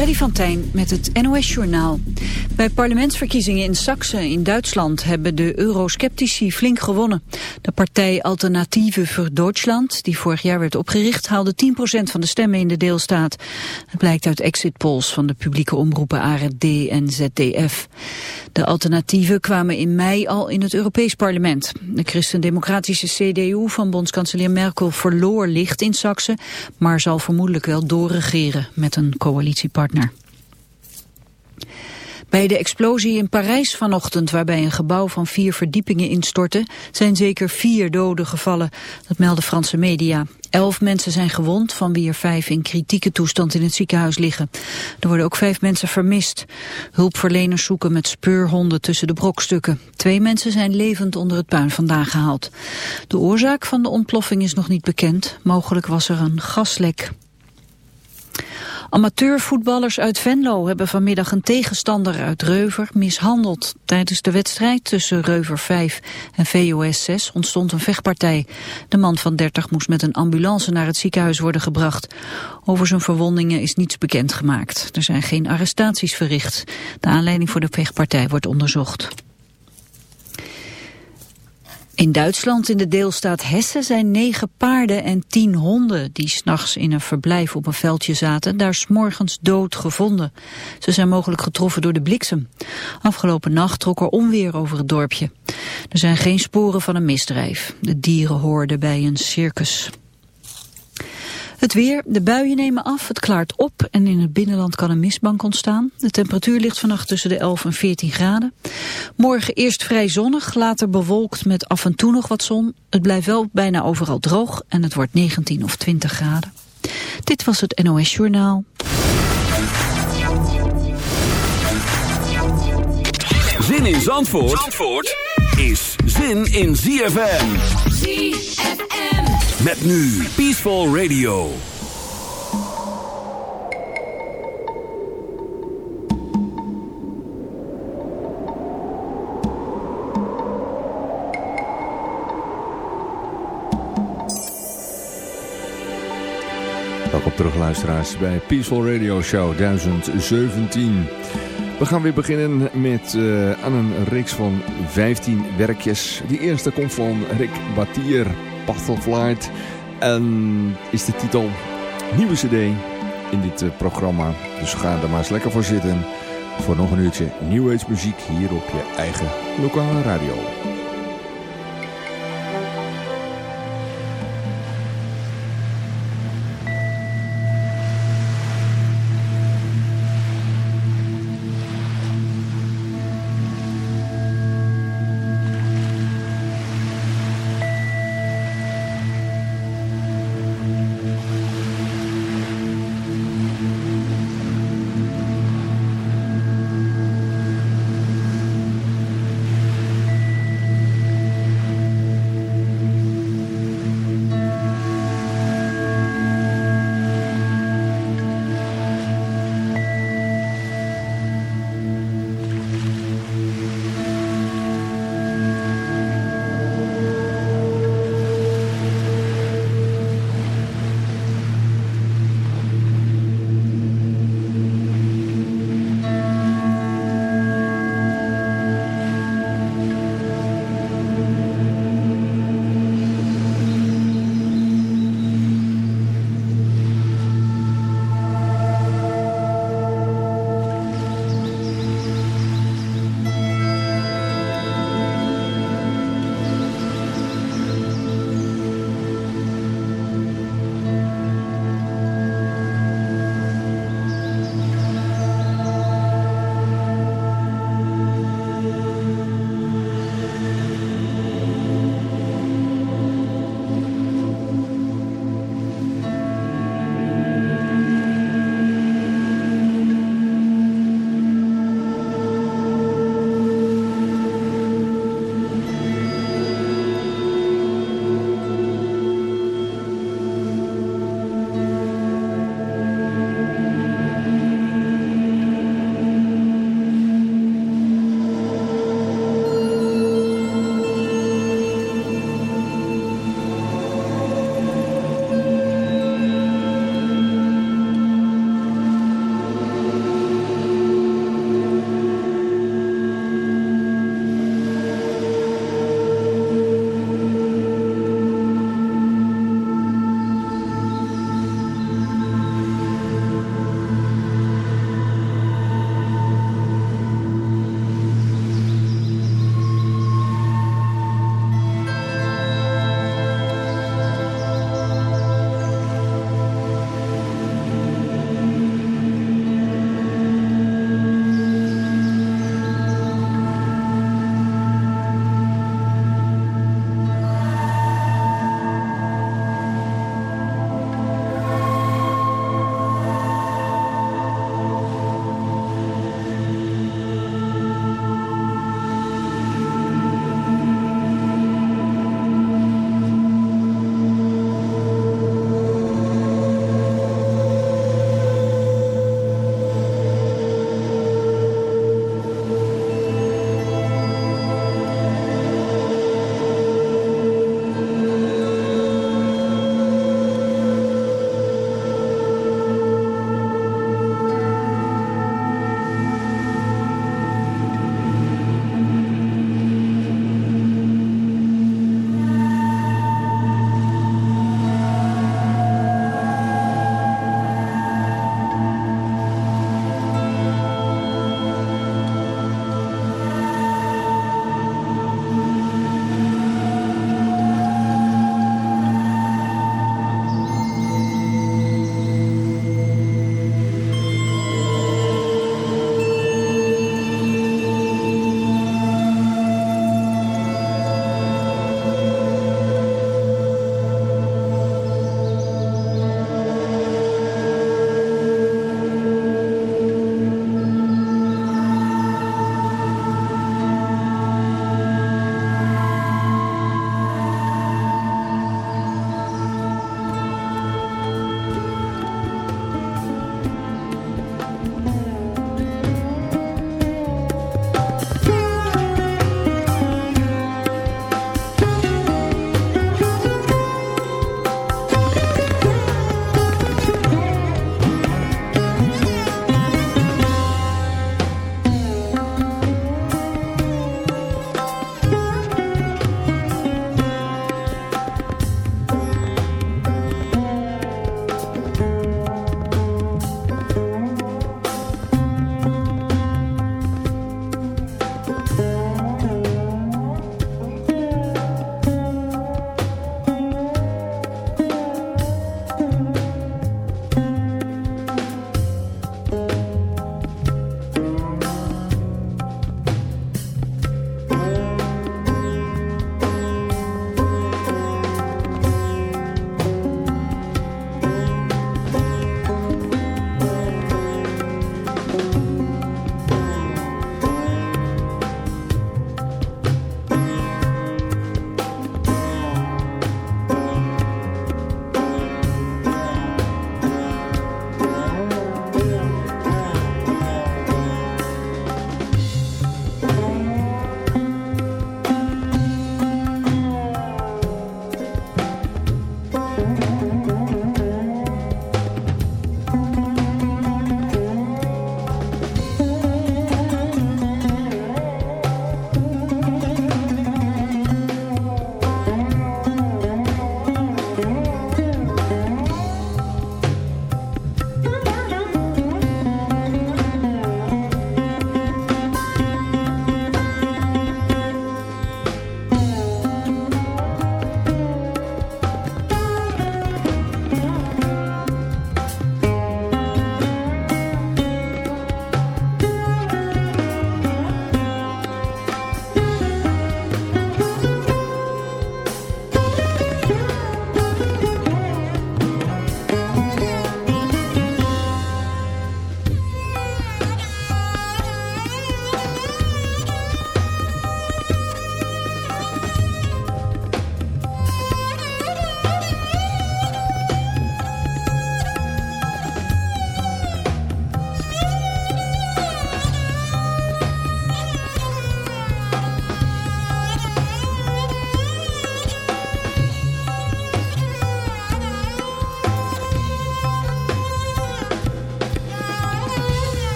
Freddy van Tijn met het NOS-journaal. Bij parlementsverkiezingen in Saxe in Duitsland hebben de eurosceptici flink gewonnen. De partij Alternatieve voor Duitsland, die vorig jaar werd opgericht, haalde 10% van de stemmen in de deelstaat. Het blijkt uit exit polls van de publieke omroepen ARD en ZDF. De alternatieven kwamen in mei al in het Europees parlement. De christendemocratische CDU van bondskanselier Merkel verloor licht in Saxe, maar zal vermoedelijk wel doorregeren met een coalitiepartner. Bij de explosie in Parijs vanochtend, waarbij een gebouw van vier verdiepingen instortte, zijn zeker vier doden gevallen. Dat melden Franse media. Elf mensen zijn gewond, van wie er vijf in kritieke toestand in het ziekenhuis liggen. Er worden ook vijf mensen vermist. Hulpverleners zoeken met speurhonden tussen de brokstukken. Twee mensen zijn levend onder het puin vandaan gehaald. De oorzaak van de ontploffing is nog niet bekend. Mogelijk was er een gaslek. Amateurvoetballers uit Venlo hebben vanmiddag een tegenstander uit Reuver mishandeld. Tijdens de wedstrijd tussen Reuver 5 en VOS 6 ontstond een vechtpartij. De man van 30 moest met een ambulance naar het ziekenhuis worden gebracht. Over zijn verwondingen is niets bekendgemaakt. Er zijn geen arrestaties verricht. De aanleiding voor de vechtpartij wordt onderzocht. In Duitsland, in de deelstaat Hessen, zijn negen paarden en tien honden... die s'nachts in een verblijf op een veldje zaten, daar s'morgens dood gevonden. Ze zijn mogelijk getroffen door de bliksem. Afgelopen nacht trok er onweer over het dorpje. Er zijn geen sporen van een misdrijf. De dieren hoorden bij een circus. Het weer, de buien nemen af, het klaart op en in het binnenland kan een mistbank ontstaan. De temperatuur ligt vannacht tussen de 11 en 14 graden. Morgen eerst vrij zonnig, later bewolkt met af en toe nog wat zon. Het blijft wel bijna overal droog en het wordt 19 of 20 graden. Dit was het NOS Journaal. Zin in Zandvoort, Zandvoort is zin in ZFM. ZFM. Met nu Peaceful Radio. Welkom terug luisteraars bij Peaceful Radio Show 1017. We gaan weer beginnen met uh, aan een reeks van 15 werkjes. Die eerste komt van Rick Batier. Path of Light. En is de titel Nieuwe CD in dit uh, programma. Dus ga er maar eens lekker voor zitten. Voor nog een uurtje New Age muziek hier op je eigen lokale radio.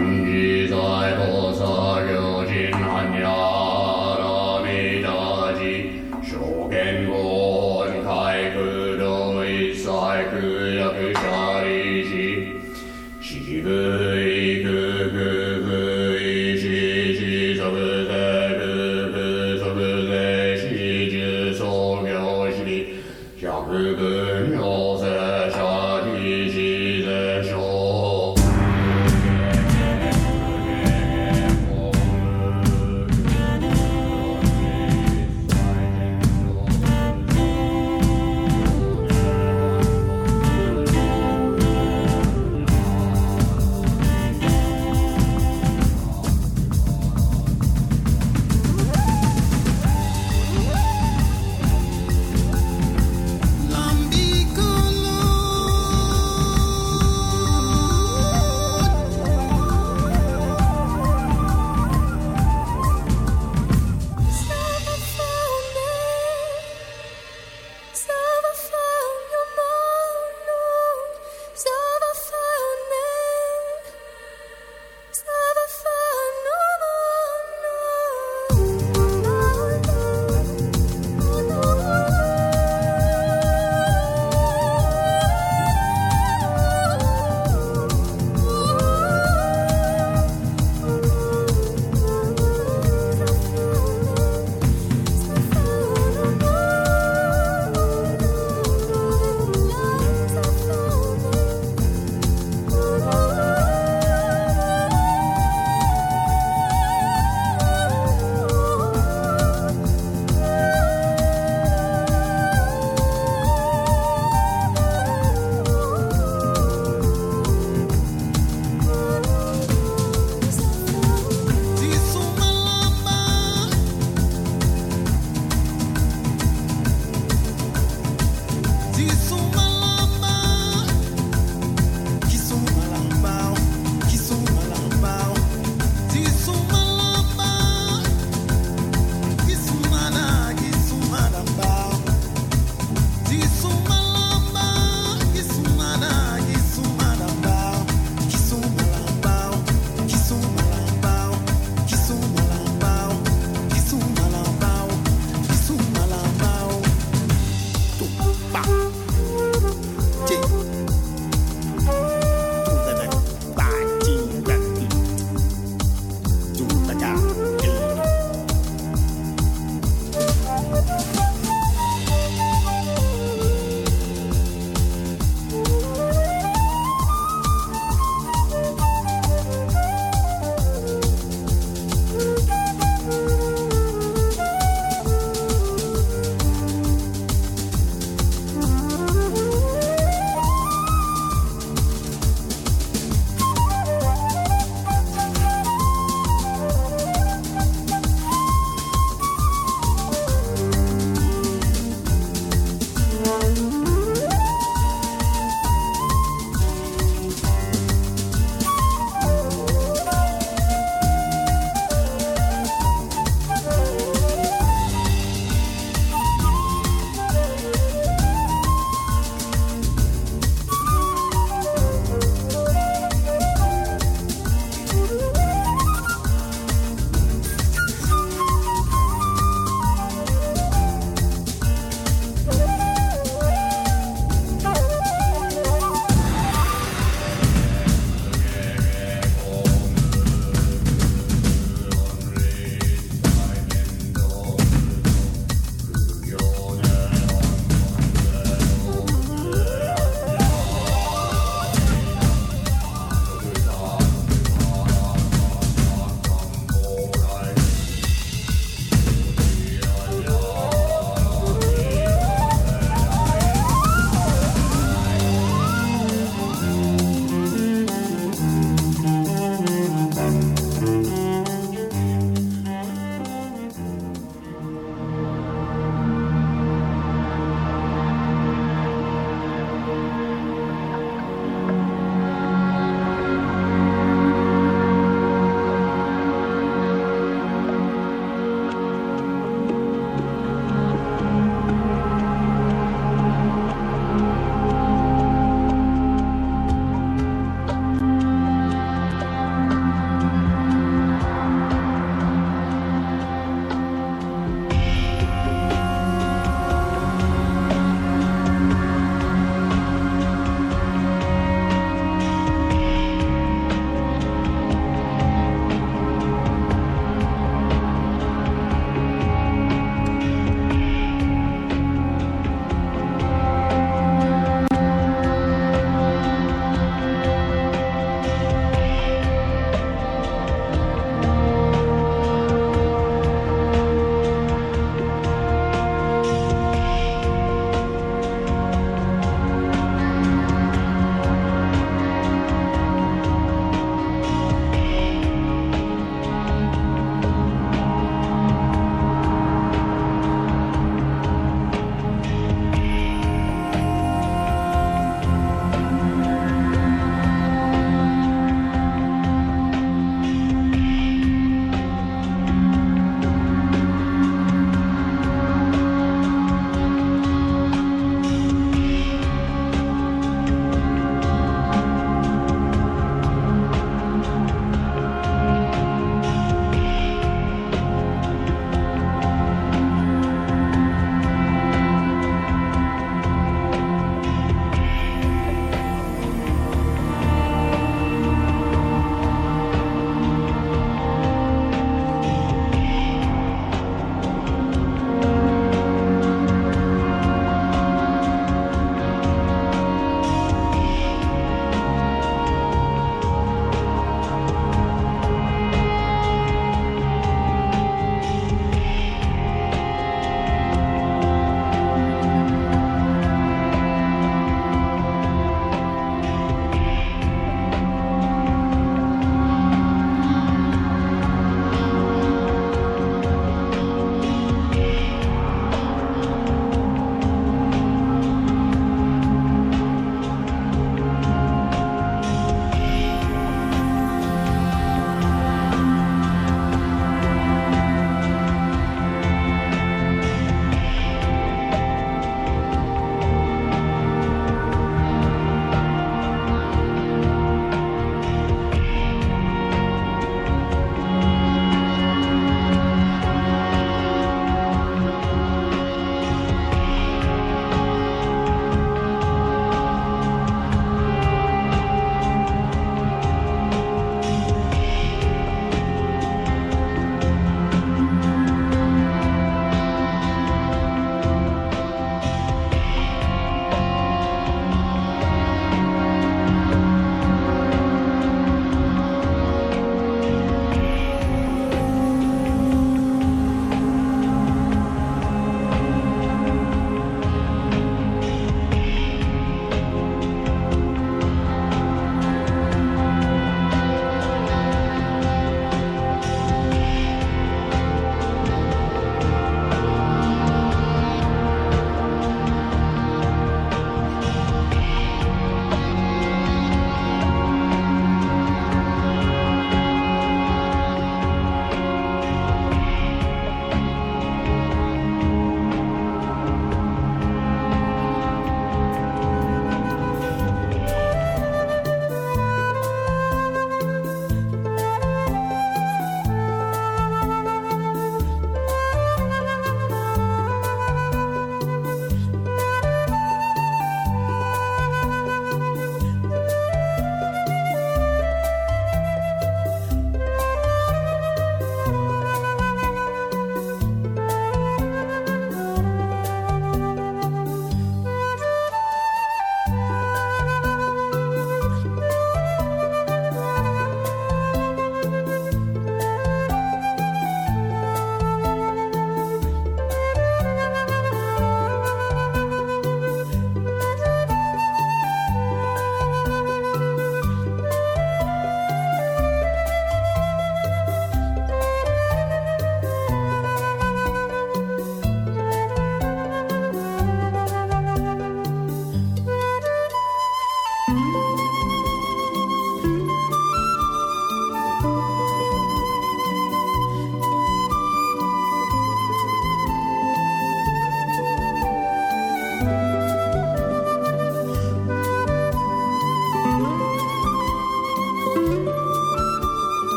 Angi.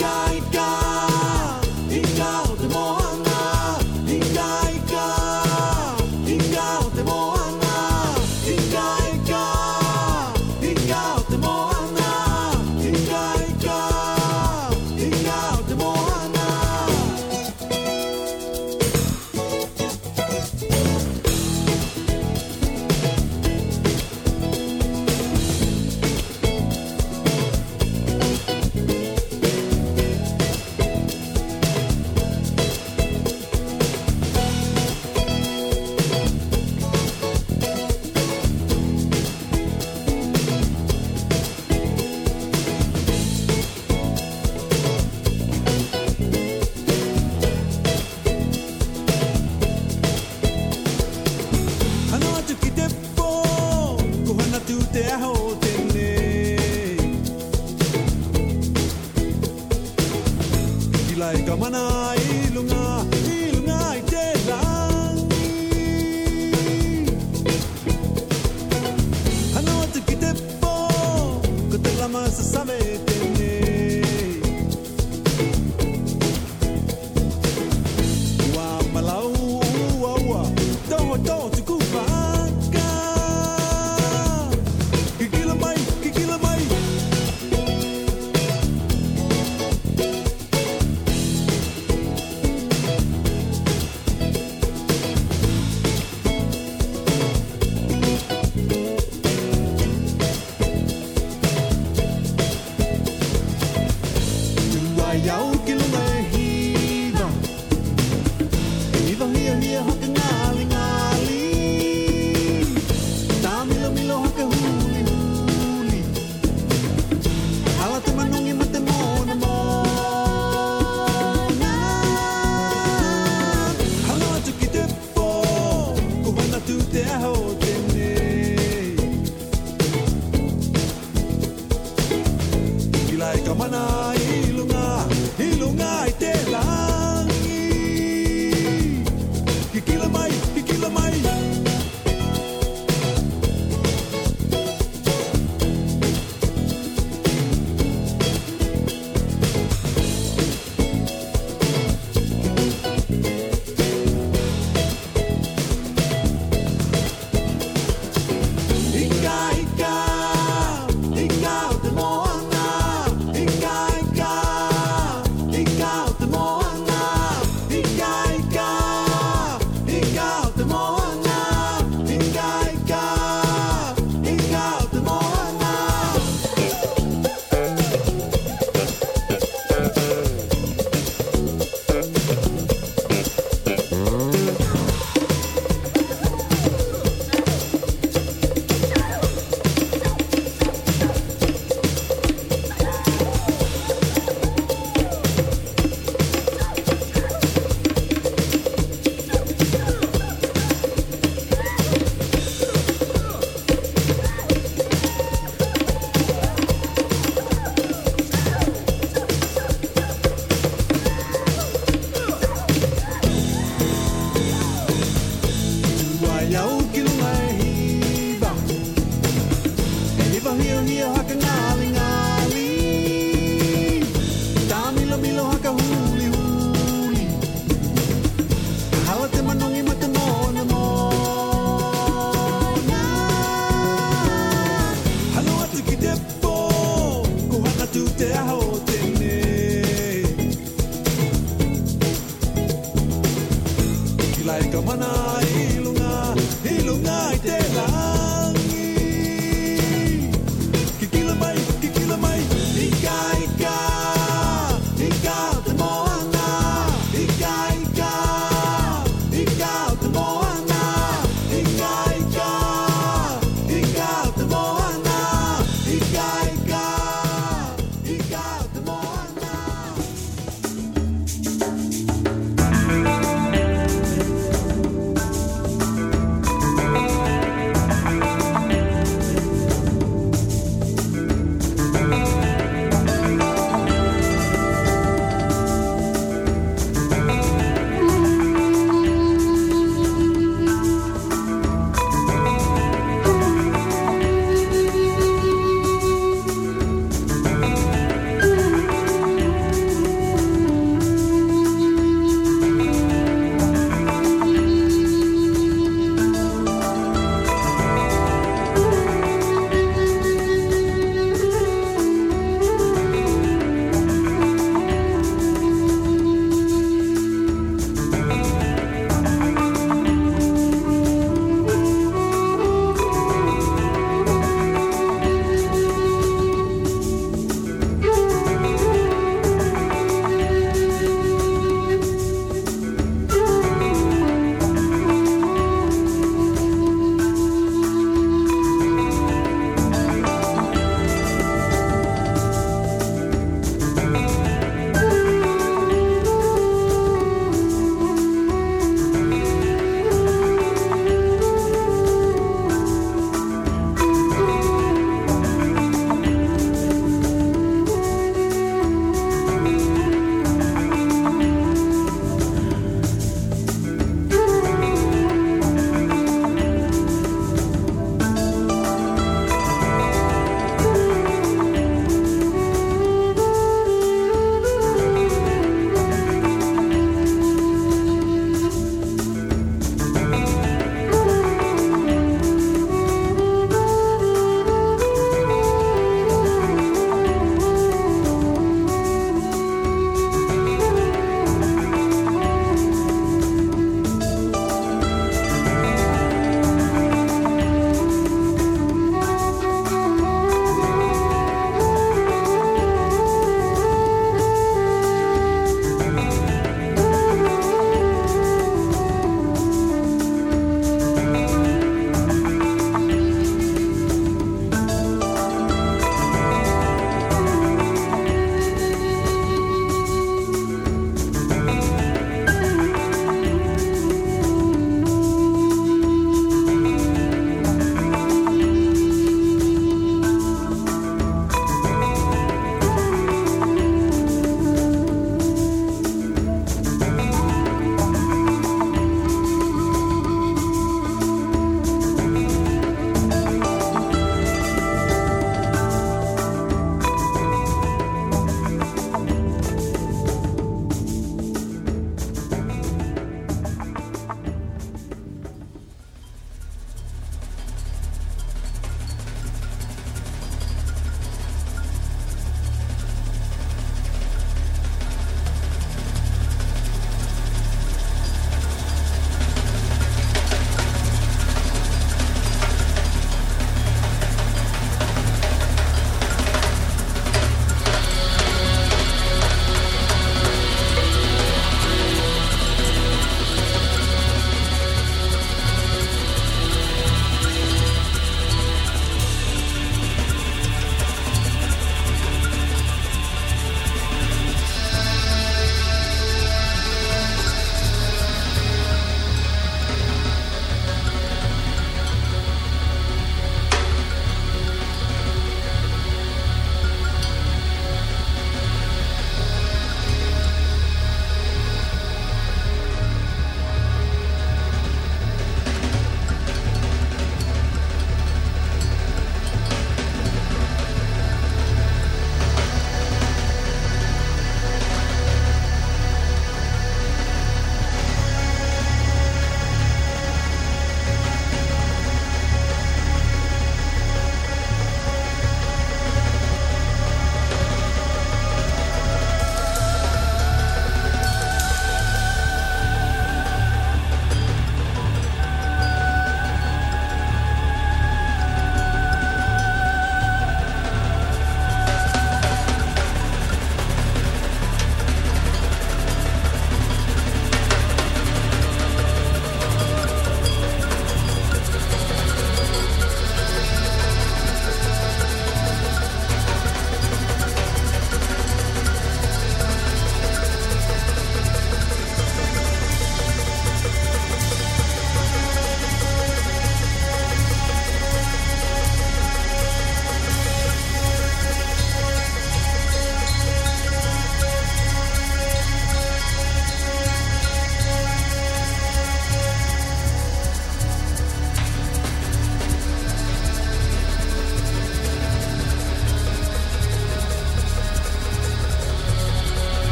guide, guide.